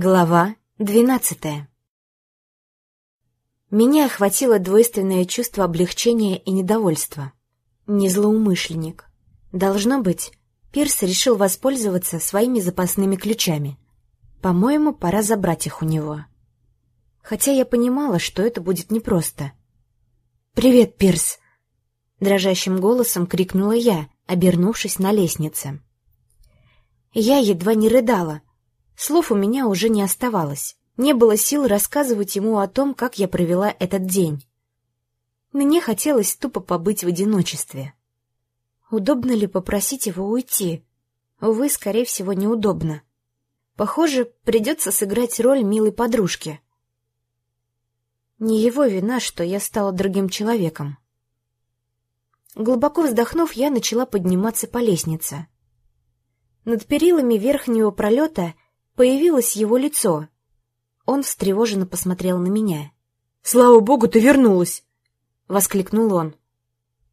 Глава двенадцатая Меня охватило двойственное чувство облегчения и недовольства. Не злоумышленник. Должно быть, Пирс решил воспользоваться своими запасными ключами. По-моему, пора забрать их у него. Хотя я понимала, что это будет непросто. «Привет, Пирс!» Дрожащим голосом крикнула я, обернувшись на лестнице. Я едва не рыдала — Слов у меня уже не оставалось. Не было сил рассказывать ему о том, как я провела этот день. Мне хотелось тупо побыть в одиночестве. Удобно ли попросить его уйти? Увы, скорее всего, неудобно. Похоже, придется сыграть роль милой подружки. Не его вина, что я стала другим человеком. Глубоко вздохнув, я начала подниматься по лестнице. Над перилами верхнего пролета — Появилось его лицо. Он встревоженно посмотрел на меня. «Слава богу, ты вернулась!» — воскликнул он.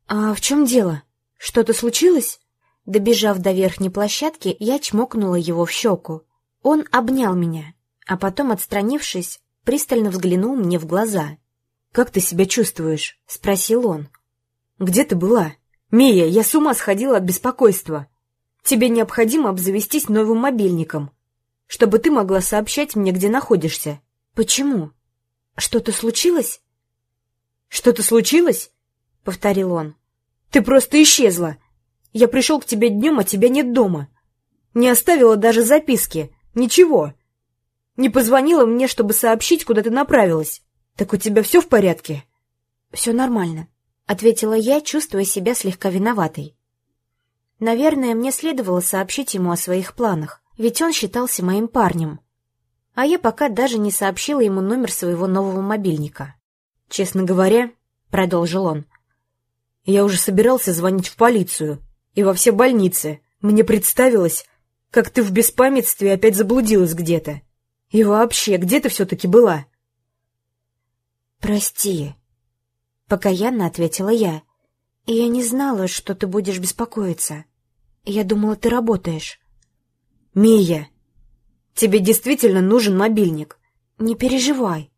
«А в чем дело? Что-то случилось?» Добежав до верхней площадки, я чмокнула его в щеку. Он обнял меня, а потом, отстранившись, пристально взглянул мне в глаза. «Как ты себя чувствуешь?» — спросил он. «Где ты была?» «Мия, я с ума сходила от беспокойства. Тебе необходимо обзавестись новым мобильником чтобы ты могла сообщать мне, где находишься. Почему? Что-то случилось? Что-то случилось? Повторил он. Ты просто исчезла. Я пришел к тебе днем, а тебя нет дома. Не оставила даже записки. Ничего. Не позвонила мне, чтобы сообщить, куда ты направилась. Так у тебя все в порядке? Все нормально, ответила я, чувствуя себя слегка виноватой. Наверное, мне следовало сообщить ему о своих планах ведь он считался моим парнем. А я пока даже не сообщила ему номер своего нового мобильника. «Честно говоря», — продолжил он, — «я уже собирался звонить в полицию и во все больницы. Мне представилось, как ты в беспамятстве опять заблудилась где-то. И вообще, где ты все-таки была?» «Прости», — покаянно ответила я. «И я не знала, что ты будешь беспокоиться. Я думала, ты работаешь». «Мия, тебе действительно нужен мобильник?» «Не переживай.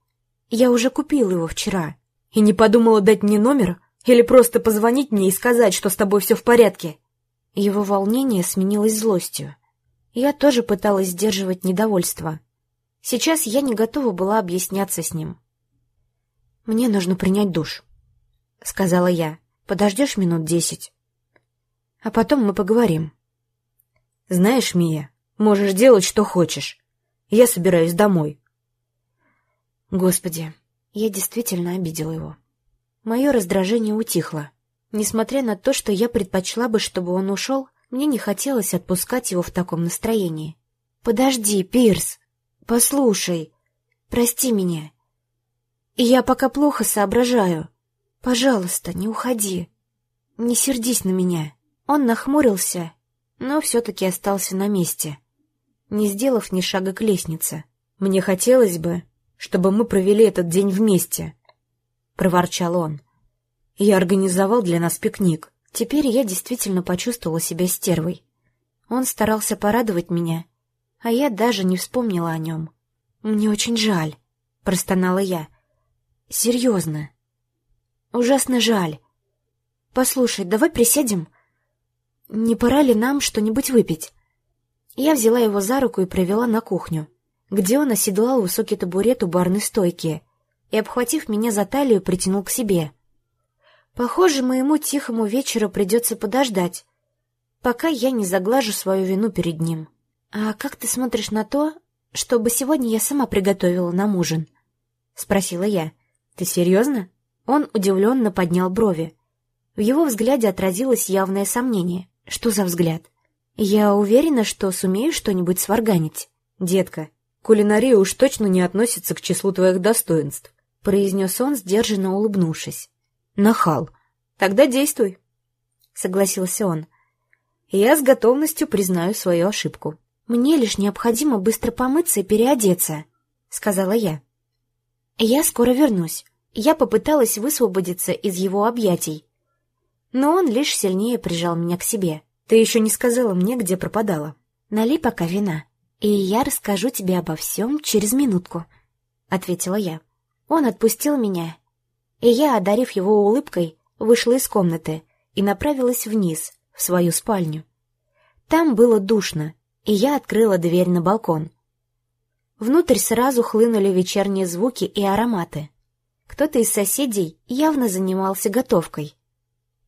Я уже купил его вчера». «И не подумала дать мне номер? Или просто позвонить мне и сказать, что с тобой все в порядке?» Его волнение сменилось злостью. Я тоже пыталась сдерживать недовольство. Сейчас я не готова была объясняться с ним. «Мне нужно принять душ», — сказала я. «Подождешь минут десять?» «А потом мы поговорим». «Знаешь, Мия, Можешь делать, что хочешь. Я собираюсь домой. Господи, я действительно обидела его. Мое раздражение утихло. Несмотря на то, что я предпочла бы, чтобы он ушел, мне не хотелось отпускать его в таком настроении. «Подожди, Пирс! Послушай! Прости меня! Я пока плохо соображаю. Пожалуйста, не уходи. Не сердись на меня». Он нахмурился, но все-таки остался на месте не сделав ни шага к лестнице. «Мне хотелось бы, чтобы мы провели этот день вместе», — проворчал он. «Я организовал для нас пикник. Теперь я действительно почувствовала себя стервой. Он старался порадовать меня, а я даже не вспомнила о нем. Мне очень жаль», — простонала я. «Серьезно. Ужасно жаль. Послушай, давай присядем. Не пора ли нам что-нибудь выпить?» Я взяла его за руку и провела на кухню, где он оседлал высокий табурет у барной стойки и, обхватив меня за талию, притянул к себе. Похоже, моему тихому вечеру придется подождать, пока я не заглажу свою вину перед ним. «А как ты смотришь на то, чтобы сегодня я сама приготовила нам ужин?» — спросила я. «Ты серьезно?» Он удивленно поднял брови. В его взгляде отразилось явное сомнение. «Что за взгляд?» «Я уверена, что сумею что-нибудь сварганить». «Детка, кулинария уж точно не относится к числу твоих достоинств», — произнес он, сдержанно улыбнувшись. «Нахал. Тогда действуй», — согласился он. «Я с готовностью признаю свою ошибку». «Мне лишь необходимо быстро помыться и переодеться», — сказала я. «Я скоро вернусь». Я попыталась высвободиться из его объятий, но он лишь сильнее прижал меня к себе. Ты еще не сказала мне, где пропадала. Нали пока вина. «И я расскажу тебе обо всем через минутку», — ответила я. Он отпустил меня, и я, одарив его улыбкой, вышла из комнаты и направилась вниз, в свою спальню. Там было душно, и я открыла дверь на балкон. Внутрь сразу хлынули вечерние звуки и ароматы. Кто-то из соседей явно занимался готовкой.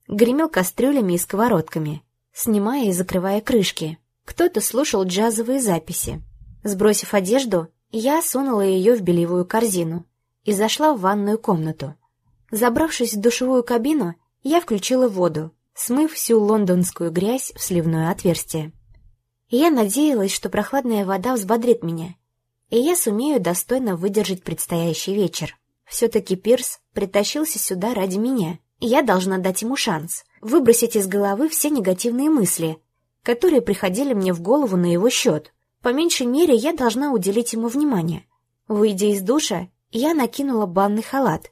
Гремел кастрюлями и сковородками, снимая и закрывая крышки. Кто-то слушал джазовые записи. Сбросив одежду, я сунула ее в белевую корзину и зашла в ванную комнату. Забравшись в душевую кабину, я включила воду, смыв всю лондонскую грязь в сливное отверстие. Я надеялась, что прохладная вода взбодрит меня, и я сумею достойно выдержать предстоящий вечер. Все-таки Пирс притащился сюда ради меня, и я должна дать ему шанс выбросить из головы все негативные мысли, которые приходили мне в голову на его счет. По меньшей мере, я должна уделить ему внимание. Выйдя из душа, я накинула банный халат,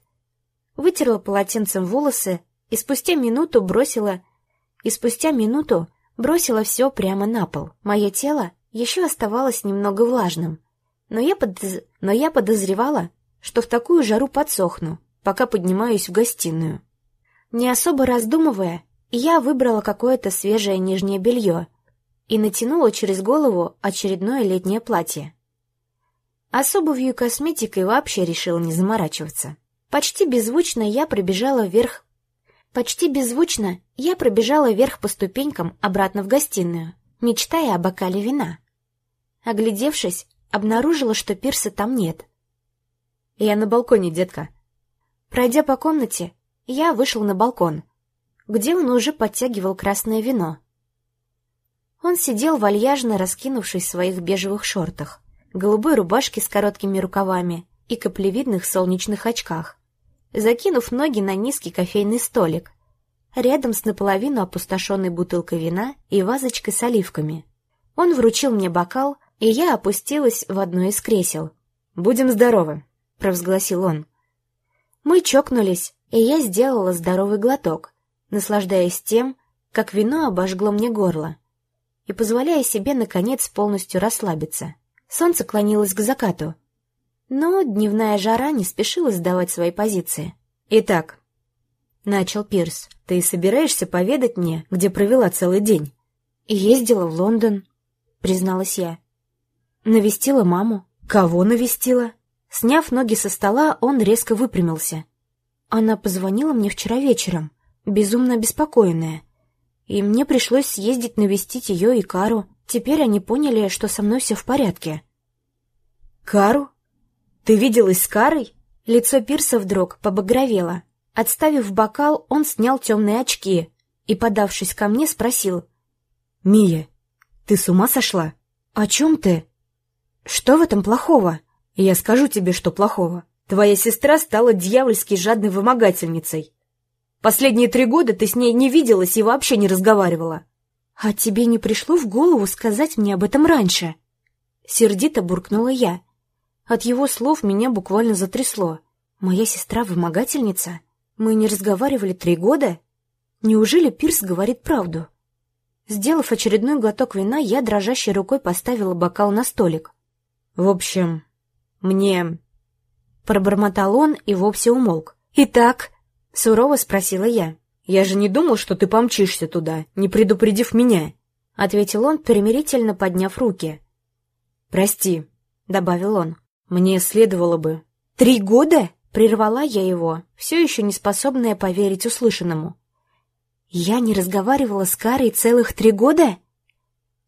вытерла полотенцем волосы и спустя минуту бросила... И спустя минуту бросила все прямо на пол. Мое тело еще оставалось немного влажным, но я, подоз... но я подозревала, что в такую жару подсохну, пока поднимаюсь в гостиную. Не особо раздумывая, я выбрала какое-то свежее нижнее белье и натянула через голову очередное летнее платье. А с обувью и косметикой вообще решила не заморачиваться. Почти беззвучно я пробежала вверх... Почти беззвучно я пробежала вверх по ступенькам обратно в гостиную, мечтая о бокале вина. Оглядевшись, обнаружила, что пирса там нет — «Я на балконе, детка». Пройдя по комнате, я вышел на балкон, где он уже подтягивал красное вино. Он сидел вальяжно раскинувшись в своих бежевых шортах, голубой рубашке с короткими рукавами и каплевидных солнечных очках, закинув ноги на низкий кофейный столик, рядом с наполовину опустошенной бутылкой вина и вазочкой с оливками. Он вручил мне бокал, и я опустилась в одно из кресел. «Будем здоровы!» — провозгласил он. Мы чокнулись, и я сделала здоровый глоток, наслаждаясь тем, как вино обожгло мне горло, и позволяя себе, наконец, полностью расслабиться. Солнце клонилось к закату, но дневная жара не спешила сдавать свои позиции. «Итак», — начал Пирс, — «ты собираешься поведать мне, где провела целый день?» «Ездила в Лондон», — призналась я. «Навестила маму». «Кого навестила?» Сняв ноги со стола, он резко выпрямился. Она позвонила мне вчера вечером, безумно обеспокоенная. И мне пришлось съездить навестить ее и Кару. Теперь они поняли, что со мной все в порядке. «Кару? Ты виделась с Карой?» Лицо Пирса вдруг побагровело. Отставив бокал, он снял темные очки и, подавшись ко мне, спросил. «Мия, ты с ума сошла? О чем ты? Что в этом плохого?» Я скажу тебе, что плохого. Твоя сестра стала дьявольски жадной вымогательницей. Последние три года ты с ней не виделась и вообще не разговаривала. А тебе не пришло в голову сказать мне об этом раньше? Сердито буркнула я. От его слов меня буквально затрясло. Моя сестра вымогательница? Мы не разговаривали три года? Неужели Пирс говорит правду? Сделав очередной глоток вина, я дрожащей рукой поставила бокал на столик. В общем, «Мне...» Пробормотал он и вовсе умолк. «Итак?» — сурово спросила я. «Я же не думал, что ты помчишься туда, не предупредив меня», — ответил он, примирительно подняв руки. «Прости», — добавил он, — «мне следовало бы». «Три года?» — прервала я его, все еще не способная поверить услышанному. «Я не разговаривала с Карой целых три года?»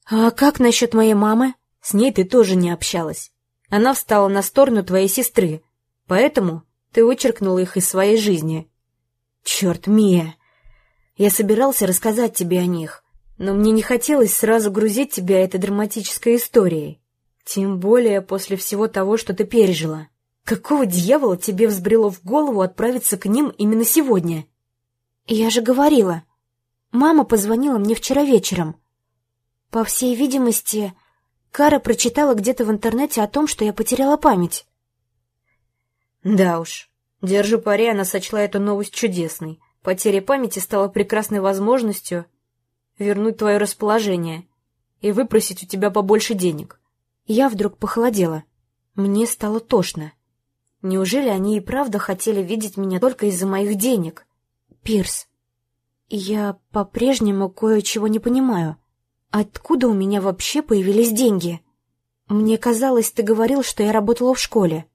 «А как насчет моей мамы?» «С ней ты тоже не общалась. Она встала на сторону твоей сестры, поэтому ты вычеркнула их из своей жизни. Черт, Мия! Я собирался рассказать тебе о них, но мне не хотелось сразу грузить тебя этой драматической историей. Тем более после всего того, что ты пережила. Какого дьявола тебе взбрело в голову отправиться к ним именно сегодня? Я же говорила. Мама позвонила мне вчера вечером. По всей видимости, Кара прочитала где-то в интернете о том, что я потеряла память. Да уж, держу пари, она сочла эту новость чудесной. Потеря памяти стала прекрасной возможностью вернуть твое расположение и выпросить у тебя побольше денег. Я вдруг похолодела. Мне стало тошно. Неужели они и правда хотели видеть меня только из-за моих денег? Пирс, я по-прежнему кое-чего не понимаю. Откуда у меня вообще появились деньги? Мне казалось, ты говорил, что я работала в школе.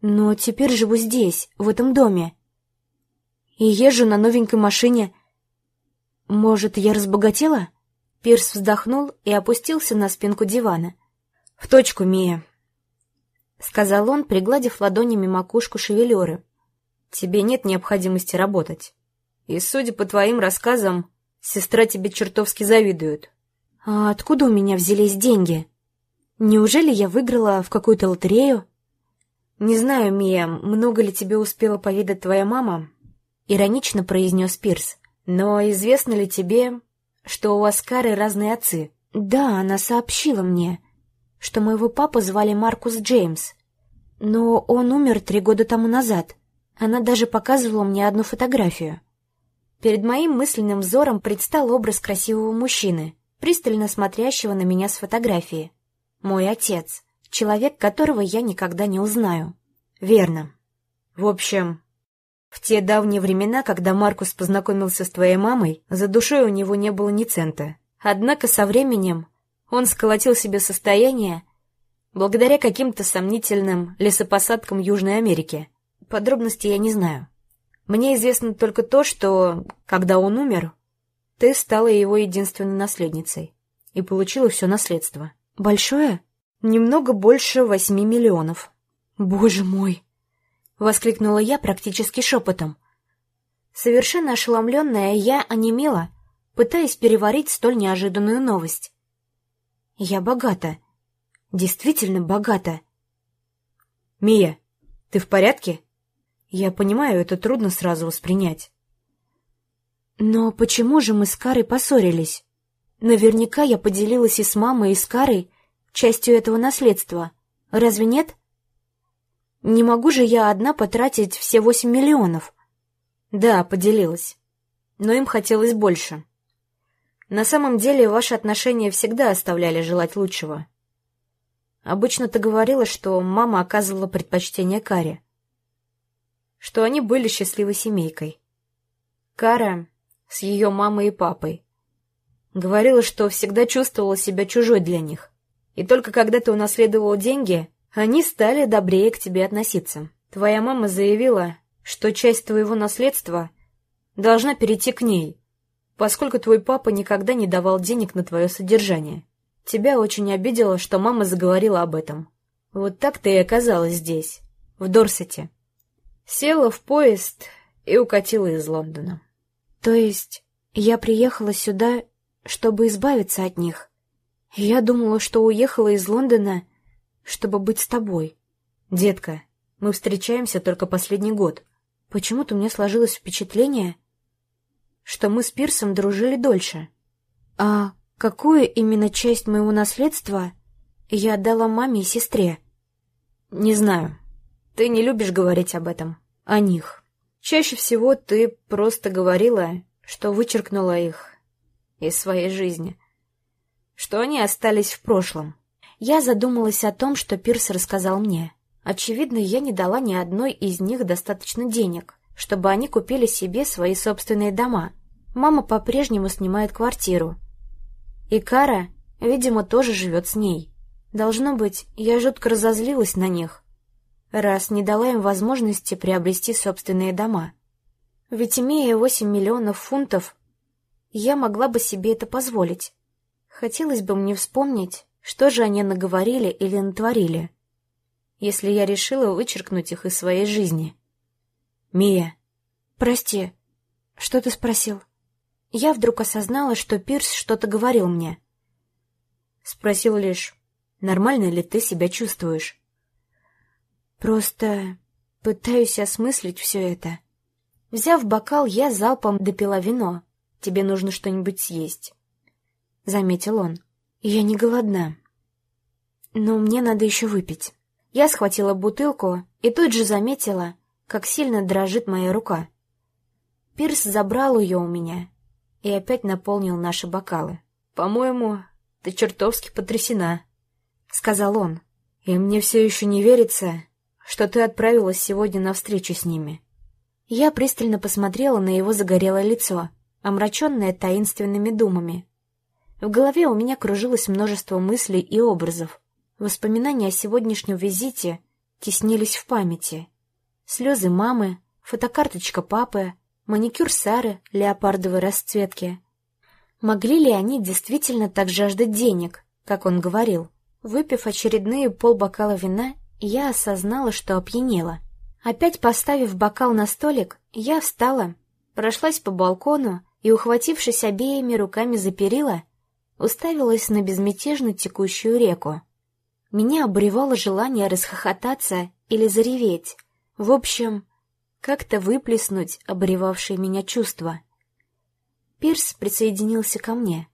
Но теперь живу здесь, в этом доме. И езжу на новенькой машине. Может, я разбогатела? Пирс вздохнул и опустился на спинку дивана. «В точку, Мия», — сказал он, пригладив ладонями макушку шевелюры. «Тебе нет необходимости работать. И, судя по твоим рассказам, сестра тебе чертовски завидует». «А откуда у меня взялись деньги? Неужели я выиграла в какую-то лотерею?» «Не знаю, Мия, много ли тебе успела повидать твоя мама?» — иронично произнес Пирс. «Но известно ли тебе, что у Аскары разные отцы. Да, она сообщила мне, что моего папу звали Маркус Джеймс, но он умер три года тому назад. Она даже показывала мне одну фотографию. Перед моим мысленным взором предстал образ красивого мужчины, пристально смотрящего на меня с фотографии. Мой отец, человек, которого я никогда не узнаю. Верно. В общем, в те давние времена, когда Маркус познакомился с твоей мамой, за душой у него не было ни цента. Однако со временем он сколотил себе состояние благодаря каким-то сомнительным лесопосадкам Южной Америки. Подробностей я не знаю. Мне известно только то, что, когда он умер, ты стала его единственной наследницей и получила все наследство. Большое? Немного больше восьми миллионов. Боже мой! — воскликнула я практически шепотом. Совершенно ошеломленная, я онемела, пытаясь переварить столь неожиданную новость. Я богата. Действительно богата. «Мия, ты в порядке?» «Я понимаю, это трудно сразу воспринять». «Но почему же мы с Карой поссорились? Наверняка я поделилась и с мамой, и с Карой частью этого наследства. Разве нет?» Не могу же я одна потратить все восемь миллионов. Да, поделилась. Но им хотелось больше. На самом деле, ваши отношения всегда оставляли желать лучшего. Обычно ты говорила, что мама оказывала предпочтение Каре. Что они были счастливой семейкой. Кара с ее мамой и папой. Говорила, что всегда чувствовала себя чужой для них. И только когда ты унаследовала деньги, они стали добрее к тебе относиться. Твоя мама заявила, что часть твоего наследства должна перейти к ней, поскольку твой папа никогда не давал денег на твое содержание. Тебя очень обидело, что мама заговорила об этом. Вот так ты и оказалась здесь, в Дорсете. Села в поезд и укатила из Лондона. То есть я приехала сюда, чтобы избавиться от них? Я думала, что уехала из Лондона чтобы быть с тобой. Детка, мы встречаемся только последний год. Почему-то мне сложилось впечатление, что мы с Пирсом дружили дольше. А какую именно часть моего наследства я отдала маме и сестре? Не знаю. Ты не любишь говорить об этом. О них. Чаще всего ты просто говорила, что вычеркнула их из своей жизни. Что они остались в прошлом. Я задумалась о том, что Пирс рассказал мне. Очевидно, я не дала ни одной из них достаточно денег, чтобы они купили себе свои собственные дома. Мама по-прежнему снимает квартиру. И Кара, видимо, тоже живет с ней. Должно быть, я жутко разозлилась на них, раз не дала им возможности приобрести собственные дома. Ведь, имея восемь миллионов фунтов, я могла бы себе это позволить. Хотелось бы мне вспомнить, что же они наговорили или натворили, если я решила вычеркнуть их из своей жизни? «Мия!» «Прости, что ты спросил?» Я вдруг осознала, что Пирс что-то говорил мне. Спросил лишь, нормально ли ты себя чувствуешь? Просто пытаюсь осмыслить все это. Взяв бокал, я залпом допила вино. Тебе нужно что-нибудь съесть. Заметил он. Я не голодна. Но мне надо еще выпить. Я схватила бутылку и тут же заметила, как сильно дрожит моя рука. Пирс забрал ее у меня и опять наполнил наши бокалы. «По-моему, ты чертовски потрясена», — сказал он. «И мне все еще не верится, что ты отправилась сегодня на встречу с ними». Я пристально посмотрела на его загорелое лицо, омраченное таинственными думами. В голове у меня кружилось множество мыслей и образов. Воспоминания о сегодняшнем визите теснились в памяти. Слезы мамы, фотокарточка папы, маникюр Сары леопардовой расцветки. Могли ли они действительно так жаждать денег, как он говорил? Выпив очередные полбокала вина, я осознала, что опьянела. Опять поставив бокал на столик, я встала, прошлась по балкону и, ухватившись обеими руками за перила, уставилась на безмятежно текущую реку. Меня обуревало желание расхохотаться или зареветь. В общем, как-то выплеснуть обревавшие меня чувства. Пирс присоединился ко мне.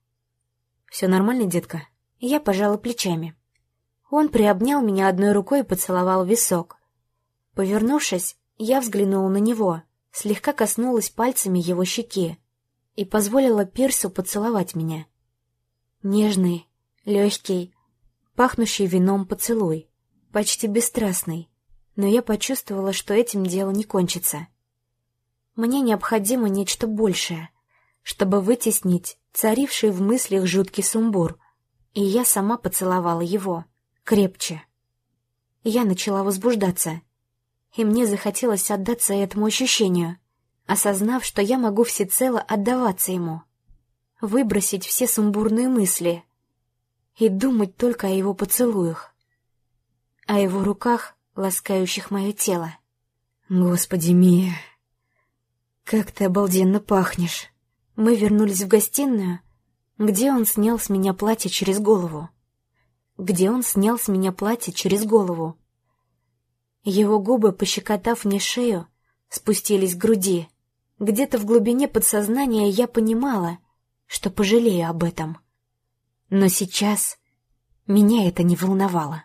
«Все нормально, детка?» Я пожала плечами. Он приобнял меня одной рукой и поцеловал висок. Повернувшись, я взглянула на него, слегка коснулась пальцами его щеки и позволила Пирсу поцеловать меня. Нежный, легкий, пахнущий вином поцелуй, почти бесстрастный, но я почувствовала, что этим дело не кончится. Мне необходимо нечто большее, чтобы вытеснить царивший в мыслях жуткий сумбур, и я сама поцеловала его, крепче. Я начала возбуждаться, и мне захотелось отдаться этому ощущению, осознав, что я могу всецело отдаваться ему, выбросить все сумбурные мысли и думать только о его поцелуях, о его руках, ласкающих мое тело. «Господи, Мия, как ты обалденно пахнешь!» Мы вернулись в гостиную, где он снял с меня платье через голову. Где он снял с меня платье через голову. Его губы, пощекотав мне шею, спустились к груди. Где-то в глубине подсознания я понимала, что пожалею об этом. Но сейчас меня это не волновало.